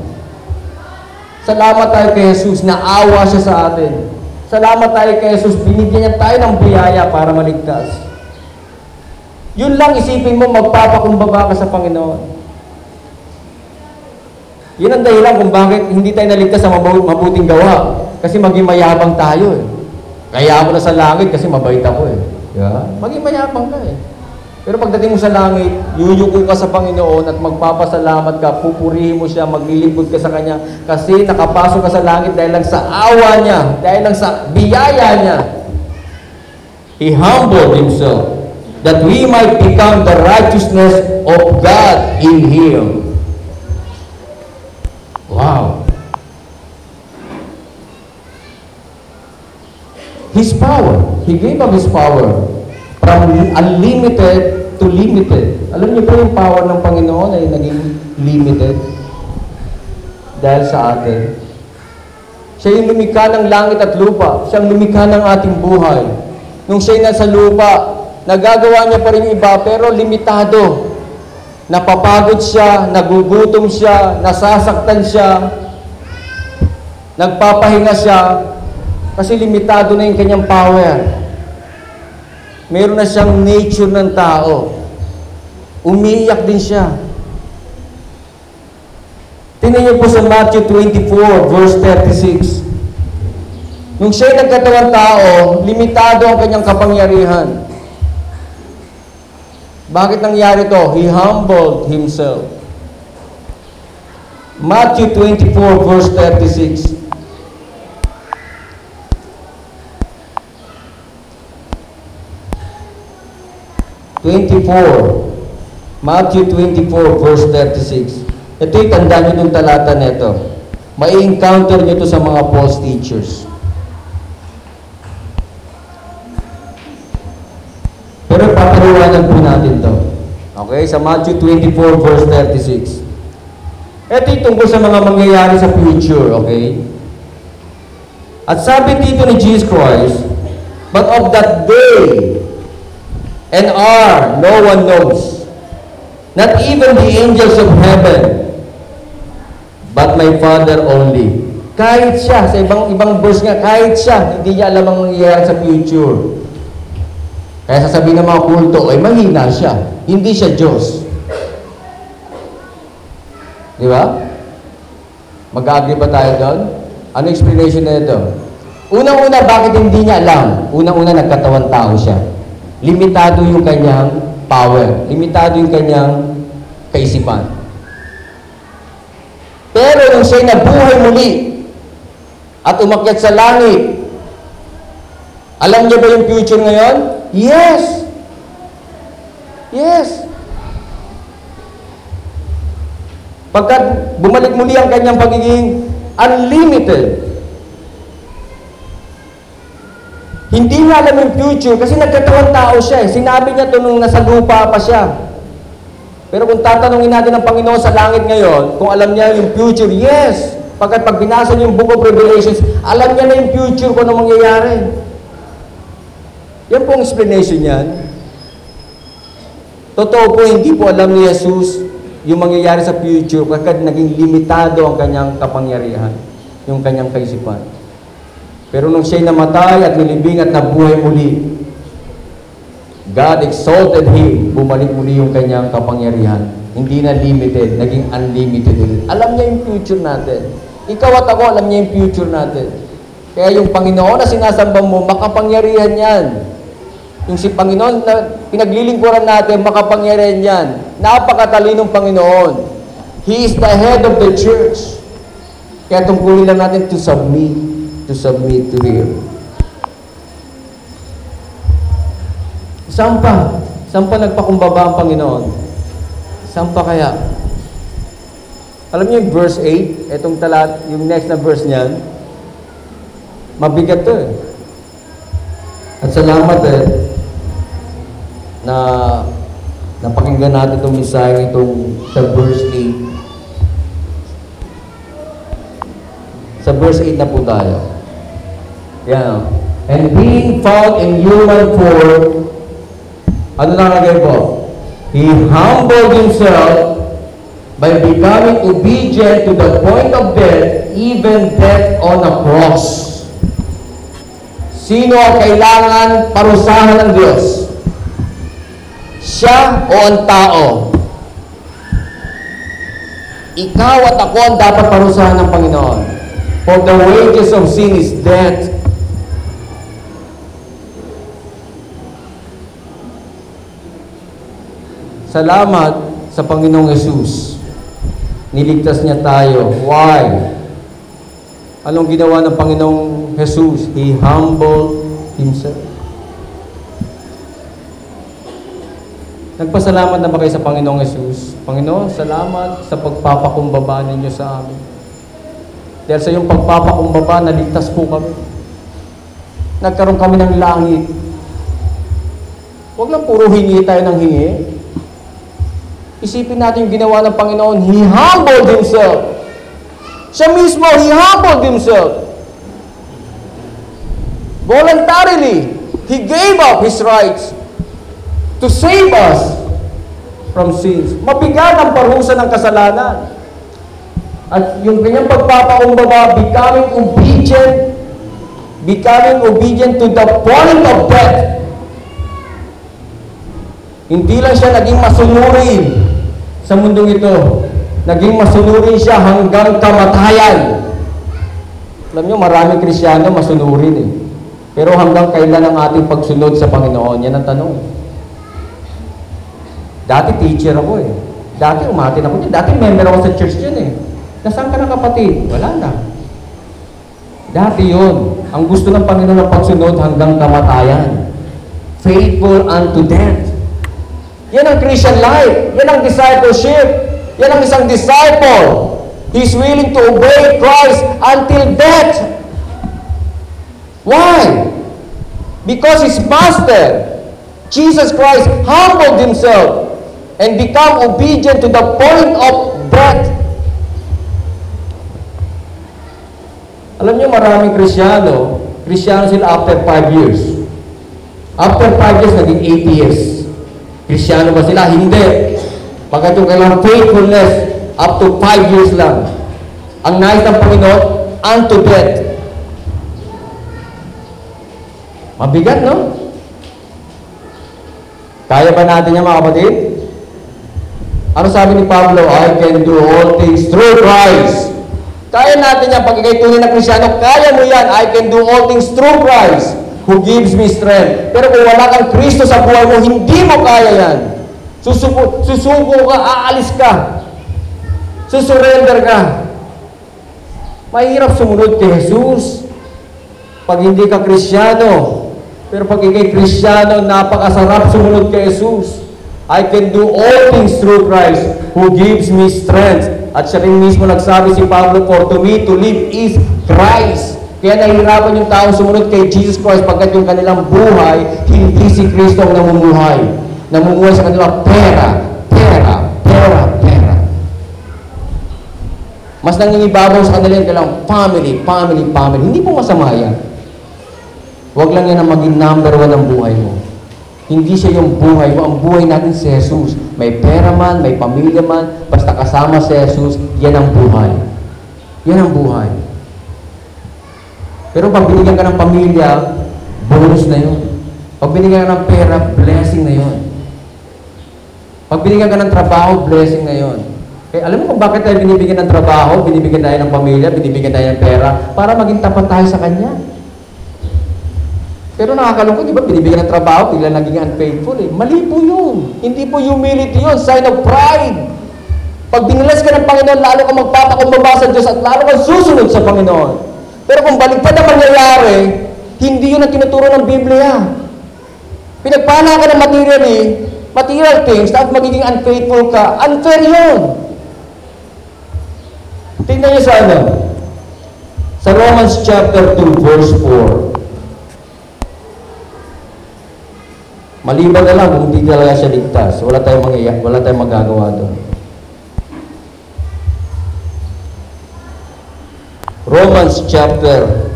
Salamat tayo kay Jesus na awa siya sa atin. Salamat tayo kay Jesus, binigyan niya tayo ng biyaya para maligtas. Yun lang isipin mo, magpapakumbaba ka sa Panginoon. Yun ang dahilan kung bakit hindi tayo naligtas sa mabu- mabuting gawa. Kasi maging mayabang tayo eh. Kaya ako na sa langit kasi mabait ako eh. Yeah? Maging mayabang ka eh. Pero pagdating mo sa langit, yuyuko ka sa Panginoon at magpapasalamat ka, pupurihin mo siya, maglilingkod ka sa Kanya kasi nakapasok ka sa langit dahil lang sa awa niya, dahil lang sa biyaya niya. He humbled Himself that we might become the righteousness of God in Him. Wow. His power. He gave up His power from unlimited to limited. Alam niyo po yung power ng Panginoon ay naging limited dahil sa atin. Siya yung lumikha ng langit at lupa. Siya ang lumikha ng ating buhay. Nung siya'y nasa lupa, nagagawa niya pa rin yung iba, pero limitado. Napapagod siya, nagugutom siya, nasasaktan siya, nagpapahinga siya, kasi limitado na yung kanyang power. Meron na siyang nature ng tao. Umiiyak din siya. Tingnan niyo po sa Matthew 24, verse 36. Nung siya'y nagkatawang tao, limitado ang kanyang kapangyarihan. Bakit nangyari to? He humbled himself. Matthew 24 verse 36. Twenty-four. Matthew 24 verse 36. Ito'y tandaan nyo itong talata nito. May encounter nyo ito sa mga false teachers. Pero papaliwanan po natin to. Okay? Sa Matthew 24 verse 36. Ito'y tungkol sa mga mangyayari sa future. Okay? At sabi dito ni Jesus Christ, But of that day and hour no one knows, not even the angels of heaven, but my Father only. Kahit siya, sa ibang ibang verse nga, kahit siya, hindi niya alam ang mangyayari sa future. Kaya sasabihin ng mga kulto, ay mahina siya. Hindi siya Diyos. Di ba? Mag-agree ba tayo doon? Ano explanation na ito? Unang-una, bakit hindi niya alam? Unang-una, nagkatawan tao siya. Limitado yung kanyang power. Limitado yung kanyang kaisipan. Pero nung siya'y nabuhay muli at umakyat sa langit, alam niya ba yung future ngayon? Yes! Yes! Pagkat bumalik muli ang kanyang pagiging unlimited, Hindi niya alam yung future kasi nagkatawang tao siya eh. Sinabi niya to nung nasa lupa pa siya. Pero kung tatanungin natin ang Panginoon sa langit ngayon, kung alam niya yung future, yes. Pagkat pag binasa niyo yung Book of Revelations, alam niya na yung future kung ano mangyayari. Yan po ang explanation niyan. Totoo po, hindi po alam ni Jesus yung mangyayari sa future pagkat naging limitado ang kanyang kapangyarihan, yung kanyang kaisipan. Pero nung siya'y namatay at nilibing at nabuhay muli, God exalted Him, bumalik muli yung kanyang kapangyarihan. Hindi na limited, naging unlimited. Alam niya yung future natin. Ikaw at ako, alam niya yung future natin. Kaya yung Panginoon na sinasamba mo, makapangyarihan yan. Yung si Panginoon na pinaglilingkuran natin, makapangyarihan yan. Napakatalinong Panginoon. He is the head of the church. Kaya tungkulin lang natin to submit to submit to Him. Saan pa? Saan pa nagpakumbaba ang Panginoon? Saan pa kaya? Alam niyo yung verse 8, itong talat, yung next na verse niyan, mabigat to eh. At salamat eh, na napakinggan natin itong mensahe itong sa verse 8. Sa verse 8 na po tayo. Yan. And being found in human form, ano nakalagay po? He humbled himself by becoming obedient to the point of death, even death on a cross. Sino ang kailangan parusahan ng Diyos? Siya o ang tao? Ikaw at ako ang dapat parusahan ng Panginoon. For the wages of sin is death. Salamat sa Panginoong Yesus. Niligtas niya tayo. Why? Anong ginawa ng Panginoong Jesus? He humbled Himself. Nagpasalamat na ba kayo sa Panginoong Yesus? Panginoon, salamat sa pagpapakumbaba ninyo sa amin. Dahil sa iyong pagpapakumbaba, naligtas po kami. Nagkaroon kami ng langit. Huwag lang puro hingi tayo ng hingi. Isipin natin yung ginawa ng Panginoon. He humbled Himself. Siya mismo, He humbled Himself. Voluntarily, He gave up His rights to save us from sins. Mabigat ang parusa ng kasalanan. At yung kanyang pagpapakumbaba, becoming obedient, becoming obedient to the point of death. Hindi lang siya naging masunurin sa mundong ito. Naging masunurin siya hanggang kamatayan. Alam nyo, maraming Krisyano masunurin eh. Pero hanggang kailan ang ating pagsunod sa Panginoon? Yan ang tanong. Dati teacher ako eh. Dati umatin ako dyan. Dati member ako sa church dyan eh. Nasaan ka na kapatid? Wala na. Dati yon. Ang gusto ng Panginoon ng pagsunod hanggang kamatayan. Faithful unto death. Yan ang Christian life. Yan ang discipleship. Yan ang isang disciple. He's willing to obey Christ until death. Why? Because his master, Jesus Christ, humbled himself and become obedient to the point of death. Alam niyo maraming Krisyano, Krisyano sila after 5 years. After 5 years, naging atheist. Krisyano ba sila? Hindi. Pagkat yung kailangan faithfulness, up to 5 years lang. Ang nais ng Panginoon, unto death. Mabigat, no? Kaya ba natin yan, mga kapatid? Ano sabi ni Pablo? I can do all things through Christ. Kaya natin yan. Pag tunay na Krisyano, kaya mo yan. I can do all things through Christ who gives me strength. Pero kung wala kang Kristo sa buhay mo, hindi mo kaya yan. Susuko, susuko ka, aalis ka. Susurrender ka. Mahirap sumunod kay Jesus. Pag hindi ka Krisyano. Pero pag ikay Krisyano, napakasarap sumunod kay Jesus. I can do all things through Christ who gives me strength. At siya rin mismo nagsabi si Pablo, For to me to live is Christ. Kaya nahihirapan yung tao sumunod kay Jesus Christ pagkat yung kanilang buhay, hindi si Kristo ang namumuhay. Namumuhay sa kanilang pera, pera, pera, pera. Mas nangingibabaw sa kanila yung kanilang family, family, family. Hindi po masama yan. Huwag lang yan ang maging number one ng buhay mo. Hindi siya yung buhay mo. Ang buhay natin si Jesus. May pera man, may pamilya man, basta kasama si Jesus, yan ang buhay. Yan ang buhay. Pero pag binigyan ka ng pamilya, bonus na yun. Pag binigyan ka ng pera, blessing na yun. Pag binigyan ka ng trabaho, blessing na yun. Kaya alam mo kung bakit tayo binibigyan ng trabaho, binibigyan tayo ng pamilya, binibigyan tayo ng pera, para maging tapat tayo sa Kanya. Pero nakakalungkot, di ba? Binibigyan ng trabaho, bigla naging unfaithful eh. Mali po yun. Hindi po humility yun. Sign of pride. Pag binilas ka ng Panginoon, lalo ka magpapakumbaba sa Diyos at lalo ka susunod sa Panginoon. Pero kung baligtad ang mangyayari, hindi yun ang tinuturo ng Biblia. Pinagpala ka ng materially, material things, at magiging unfaithful ka, unfair yun. Tingnan niyo sa ano? Sa Romans chapter 2, verse 4. Maliban na lang hindi talaga siya ligtas. Wala tayong mangyayari, wala tayong magagawa doon. Romans chapter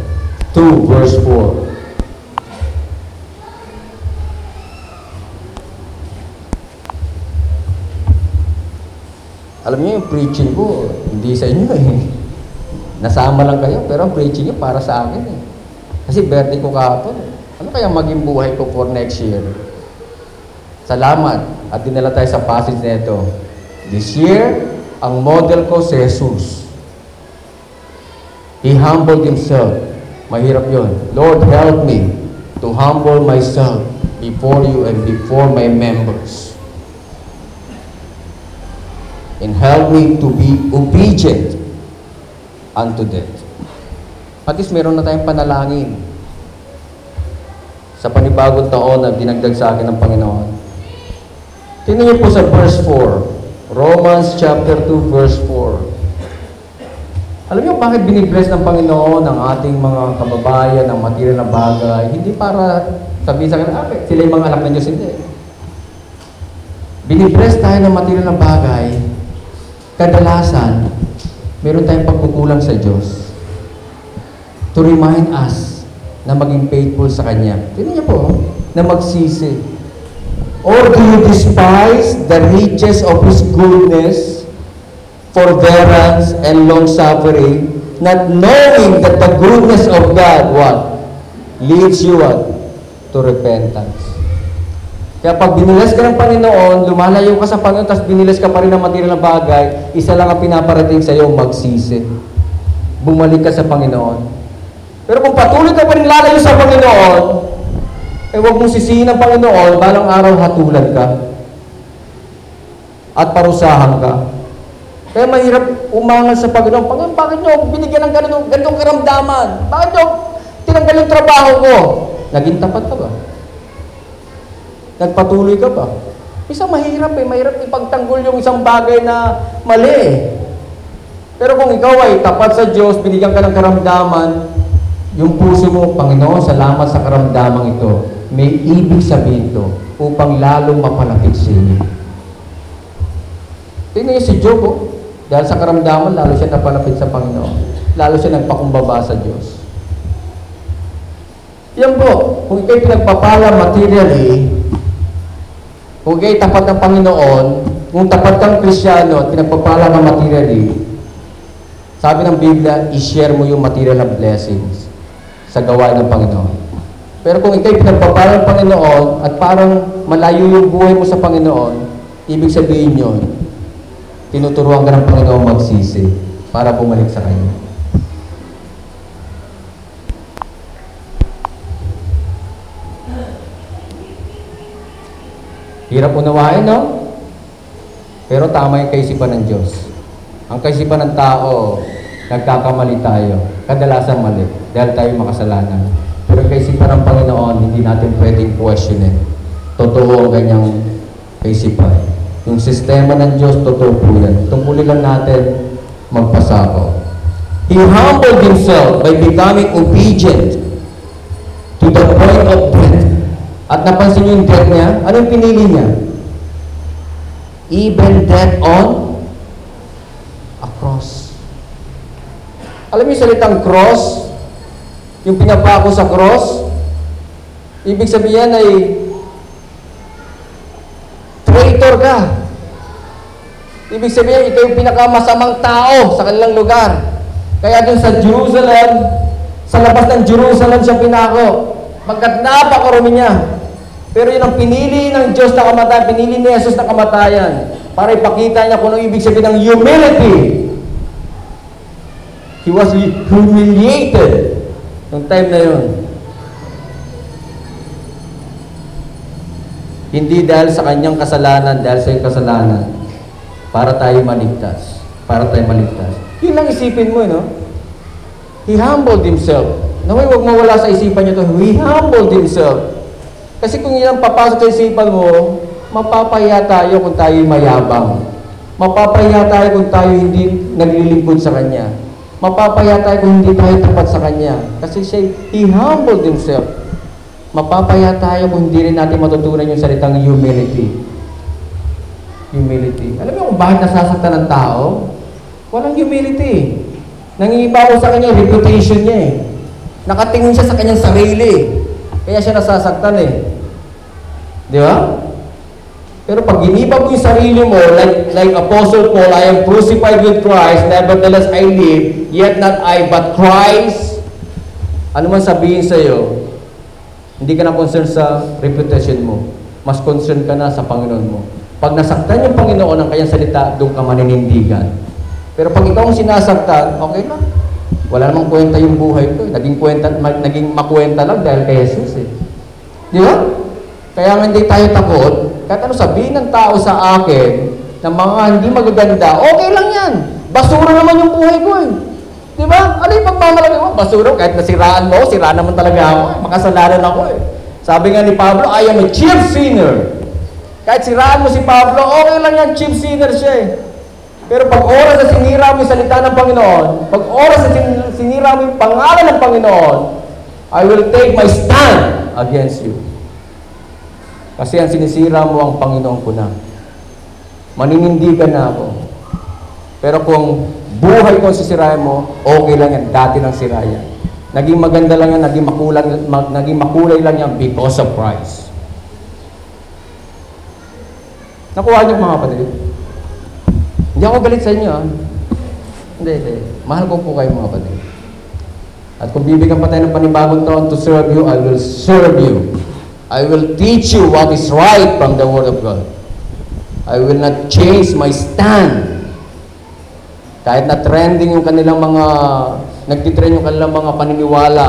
2 verse 4. Alam niyo yung preaching ko, hindi sa inyo eh. Nasama lang kayo, pero ang preaching niyo para sa akin eh. Kasi birthday ko kahapon. Ano kaya maging buhay ko for next year? Salamat. At dinala tayo sa passage na ito. This year, ang model ko si Jesus. He humbled himself. Mahirap yon. Lord, help me to humble myself before you and before my members. And help me to be obedient unto death. At least meron na tayong panalangin sa panibagong taon na dinagdag sa akin ng Panginoon. Tingnan po sa verse 4. Romans chapter 2 verse 4. Alam niyo bakit binibless ng Panginoon ang ating mga kababayan ng material na bagay? Hindi para sabihin sa kanila, ah, sila yung mga anak ng Diyos, hindi. Binibless tayo ng material na bagay, kadalasan, meron tayong pagkukulang sa Diyos to remind us na maging faithful sa Kanya. Tingnan niyo po, na magsisi. Or do you despise the riches of His goodness, forbearance, and long-suffering, not knowing that the goodness of God, what? Leads you what? To repentance. Kaya pag binilas ka ng Panginoon, lumalayo ka sa Panginoon, tapos binilas ka pa rin ng material na bagay, isa lang ang pinaparating sa iyo, magsisi. Bumalik ka sa Panginoon. Pero kung patuloy ka pa rin lalayo sa Panginoon, eh huwag mong sisihin ang Panginoon, balang araw hatulan ka at parusahan ka. Kaya mahirap umangal sa Panginoon. Panginoon, bakit nyo binigyan ng ganitong, ganitong karamdaman? Bakit nyo tinanggal yung trabaho ko? Naging tapat ka ba? Nagpatuloy ka ba? Isang mahirap eh. Mahirap ipagtanggol yung isang bagay na mali eh. Pero kung ikaw ay tapat sa Diyos, binigyan ka ng karamdaman, yung puso mo, Panginoon, salamat sa karamdamang ito. May ibig sabihin ito upang lalong mapalapit sa iyo. Tingnan si Job, oh. dahil sa karamdaman, lalo siya napalapit sa Panginoon. Lalo siya nagpakumbaba sa Diyos. Yan po, kung ikaw'y pinagpapala materially, kung ikaw'y tapat ng Panginoon, kung tapat kang Krisyano at pinagpapala ka materially, sabi ng Biblia, i-share mo yung material na blessings sa gawain ng Panginoon. Pero kung ikaw'y pinagpapala ng Panginoon at parang malayo yung buhay mo sa Panginoon, ibig sabihin yun, tinuturuan ka ng Panginoon magsisi para bumalik sa Kanya. Hirap unawain, no? Pero tama yung kaisipan ng Diyos. Ang kaisipan ng tao, nagkakamali tayo. Kadalasan mali, dahil tayo makasalanan. Pero kaisipan ng Panginoon, hindi natin pwedeng questionin. Totoo ang kanyang kaisipan. Yung sistema ng Diyos, totoo po yan. Tungkulin lang natin magpasako. He humbled himself by becoming obedient to the point of death. At napansin yung death niya? Anong pinili niya? Even death on a cross. Alam niyo salitang cross? Yung pinapako sa cross? Ibig sabihin ay traitor ka. Ibig sabihin, ikaw yung pinakamasamang tao sa kanilang lugar. Kaya dun sa Jerusalem, sa labas ng Jerusalem siya pinako. Pagkat napakarumi niya. Pero yun ang pinili ng Diyos na kamatayan, pinili ni Jesus na kamatayan para ipakita niya kung ano ibig sabihin ng humility. He was humiliated nung time na yun. Hindi dahil sa kanyang kasalanan, dahil sa iyong kasalanan, para tayo maligtas. Para tayo maligtas. Yun lang isipin mo, eh, no? He humbled himself. Naway, huwag mawala sa isipan niyo to. He humbled himself. Kasi kung yan ang papasok sa isipan mo, mapapahiya tayo kung tayo mayabang. Mapapahiya tayo kung tayo hindi naglilingkod sa Kanya. Mapapahiya tayo kung hindi tayo tapat sa Kanya. Kasi siya, He humbled Himself. Mapapahiya tayo kung hindi rin natin matutunan yung salitang humility. Humility. Alam mo kung bakit nasasaktan ng tao? Walang humility. Nangingibaw sa kanya reputation niya eh. Nakatingin siya sa kanyang sarili. Kaya siya nasasaktan eh. Di ba? Pero pag ginibag mo yung sarili mo, like, like Apostle Paul, I am crucified with Christ, nevertheless I live, yet not I, but Christ. Ano man sabihin sa'yo, hindi ka na concerned sa reputation mo. Mas concerned ka na sa Panginoon mo. Pag nasaktan yung Panginoon ng kanyang salita, doon ka maninindigan. Pero pag ikaw ang sinasaktan, okay lang. Wala namang kwenta yung buhay ko. eh. Naging, kwenta, naging makwenta lang dahil kay Jesus eh. Di ba? Kaya nga hindi tayo takot. Kahit ano sabihin ng tao sa akin na mga hindi magaganda, okay lang yan. Basura naman yung buhay ko eh. Di ba? Ano yung pagmamalaki mo? Basura, kahit nasiraan mo, siraan naman talaga ako. eh. Makasalanan ako eh. Sabi nga ni Pablo, I am a chief sinner. Kahit siraan mo si Pablo, okay lang yan, chief sinner siya eh. Pero pag oras na sinira mo yung salita ng Panginoon, pag oras na sin- sinira mo yung pangalan ng Panginoon, I will take my stand against you. Kasi ang sinisira mo ang Panginoon ko na. Maninindigan na ako. Pero kung buhay ko sisirayan mo, okay lang yan. Dati nang sira yan. Naging maganda lang yan, naging, makulang, mag, naging makulay lang yan because of Christ. Nakuha niyo mga kapatid? Hindi ako galit sa inyo, ah. Hindi, hindi. Mahal ko po kayo mga kapatid. At kung bibigyan pa tayo ng panibagong taon to serve you, I will serve you. I will teach you what is right from the Word of God. I will not change my stand. Kahit na trending yung kanilang mga nagtitrain yung kanilang mga paniniwala.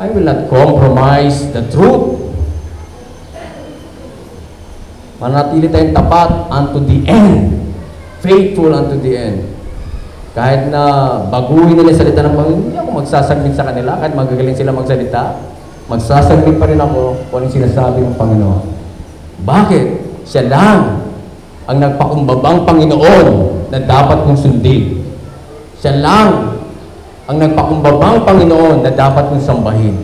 I will not compromise the truth. Manatili tayong tapat unto the end. Faithful unto the end. Kahit na baguhin nila salita ng Panginoon, hindi ako magsasaglit sa kanila. Kahit magagaling sila magsalita, magsasaglit pa rin ako kung anong sinasabi ng Panginoon. Bakit? Siya lang ang nagpakumbabang Panginoon na dapat kong sundin. Siya lang ang nagpakumbabang Panginoon na dapat kong sambahin.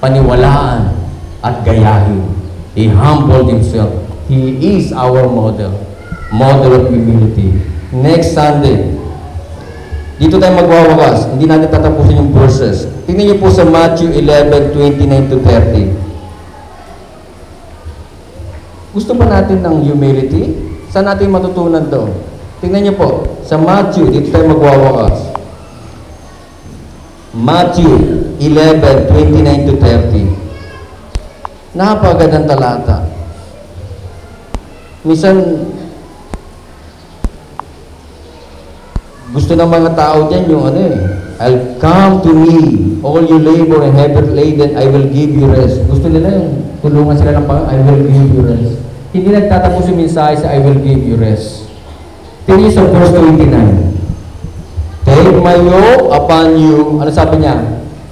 Paniwalaan at gayahin. He humbled himself. He is our model. Model of humility. Next Sunday, dito tayo magwawakas. Hindi natin tatapusin yung verses. Tingnan niyo po sa Matthew 11, 29 to 30. Gusto ba natin ng humility? Saan natin matutunan to? Tingnan niyo po, sa Matthew, dito tayo magwawakas. Matthew 11, 29 to 30. Napakagandang talata. Minsan, gusto ng mga tao dyan yung ano eh, I'll come to me, all you labor and heavy laden, I will give you rest. Gusto nila yung tulungan sila ng Panginoon, I will give you rest. Hindi nagtatapos yung mensahe sa I will give you rest. Niyo sa verse 29. Take my yoke upon you. Ano sabi niya?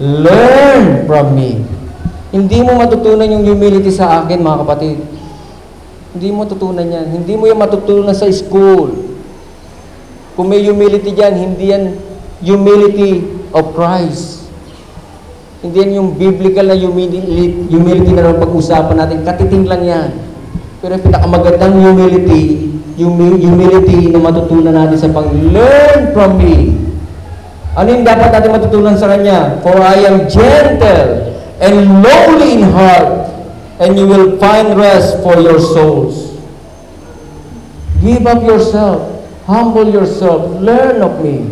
Learn from me. Hindi mo matutunan yung humility sa akin, mga kapatid. Hindi mo matutunan yan. Hindi mo yan matutunan sa school. Kung may humility dyan, hindi yan humility of Christ. Hindi yan yung biblical na humility, humility na pag-usapan natin. Katiting lang yan. Pero yung pinakamagandang humility, humi- humility na matutunan natin sa pang learn from me. Ano yung dapat natin matutunan sa Kanya? For I am gentle and lowly in heart, and you will find rest for your souls. Give up yourself. Humble yourself. Learn of me.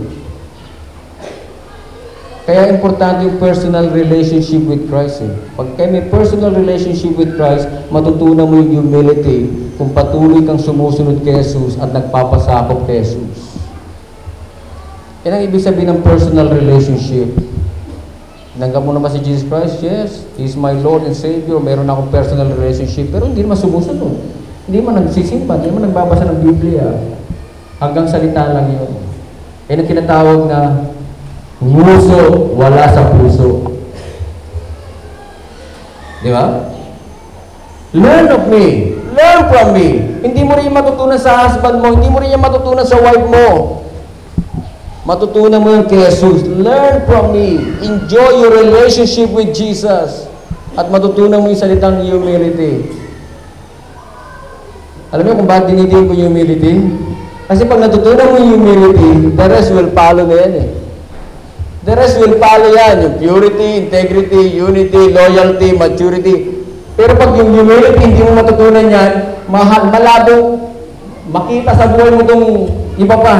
Kaya importante yung personal relationship with Christ. Eh. Pag kayo may personal relationship with Christ, matutunan mo yung humility kung patuloy kang sumusunod kay Jesus at nagpapasakop kay Jesus. Yan ang ibig sabihin ng personal relationship. Nanggap mo naman si Jesus Christ? Yes, He is my Lord and Savior. Meron akong personal relationship. Pero hindi naman sumusunod. Hindi man nagsisimba, hindi man nagbabasa ng Biblia. Hanggang salita lang yun. Yan ang tinatawag na nguso wala sa puso. Di ba? Learn of me. Learn from me. Hindi mo rin matutunan sa husband mo. Hindi mo rin matutunan sa wife mo. Matutunan mo yung kay Jesus. Learn from me. Enjoy your relationship with Jesus. At matutunan mo yung salitang humility. Alam mo kung bakit dinidiin ko humility? Kasi pag natutunan mo yung humility, the rest will follow na yan eh. The rest will follow yan. Yung purity, integrity, unity, loyalty, maturity. Pero pag yung humility, hindi mo matutunan yan, mahal, malabo, makita sa buhay mo itong iba pa.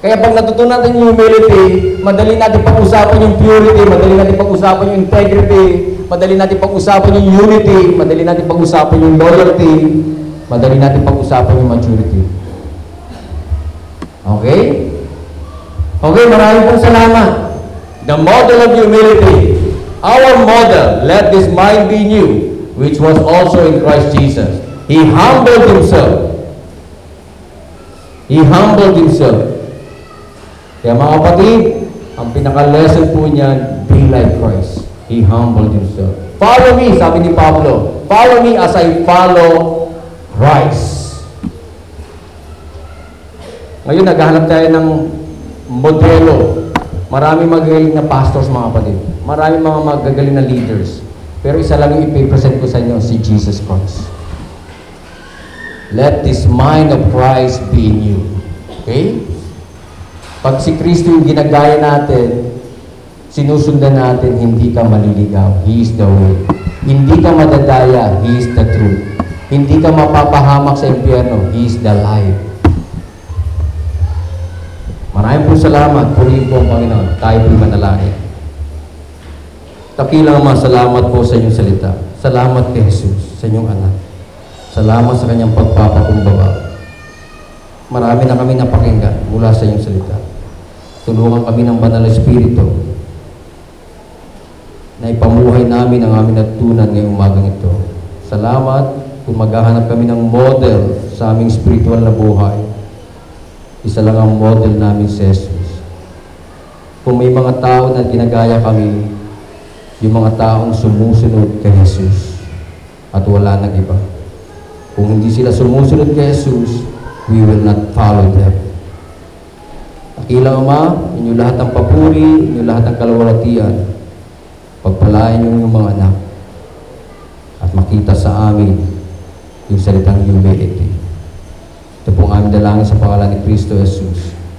Kaya pag natutunan natin yung humility, madali natin pag-usapan yung purity, madali natin pag-usapan yung integrity, madali natin pag-usapan yung unity, madali natin pag-usapan yung loyalty, madali natin pag-usapan yung maturity. Okay? Okay, maraming pong salamat. The model of humility. Our model, let this mind be new, which was also in Christ Jesus. He humbled himself. He humbled himself. Kaya mga kapatid, ang pinaka-lesson po niyan, be like Christ. He humbled himself. Follow me, sabi ni Pablo. Follow me as I follow Christ. Ngayon, naghahanap tayo ng modelo. Marami magagaling na pastors, mga kapatid. Marami mga magagaling na leaders. Pero isa lang yung ipipresent ko sa inyo, si Jesus Christ. Let this mind of Christ be in you. Okay? Pag si Kristo yung ginagaya natin, sinusundan natin, hindi ka maliligaw. He is the way. Hindi ka madadaya. He is the truth. Hindi ka mapapahamak sa impyerno. He is the life. Maraming po salamat. Purihin po ang Panginoon. Tayo po manalangin. Takilang mga salamat po sa inyong salita. Salamat kay Jesus, sa inyong anak. Salamat sa kanyang pagpapakumbaba. Marami na kami napakinggan mula sa inyong salita. Tulungan kami ng Banal na Espiritu na ipamuhay namin ang aming natutunan ngayong umagang ito. Salamat kung maghahanap kami ng model sa aming spiritual na buhay. Isa lang ang model namin si Jesus. Kung may mga tao na ginagaya kami, yung mga taong sumusunod kay Jesus at wala nang iba. Kung hindi sila sumusunod kay Jesus, we will not follow them. Akilang Ama, inyo lahat ng papuri, inyo lahat ng kalawalatian, pagpalain niyo yung mga anak at makita sa amin yung salitang humility. Ito pong aming dalangin sa pangalan ni Kristo Jesus.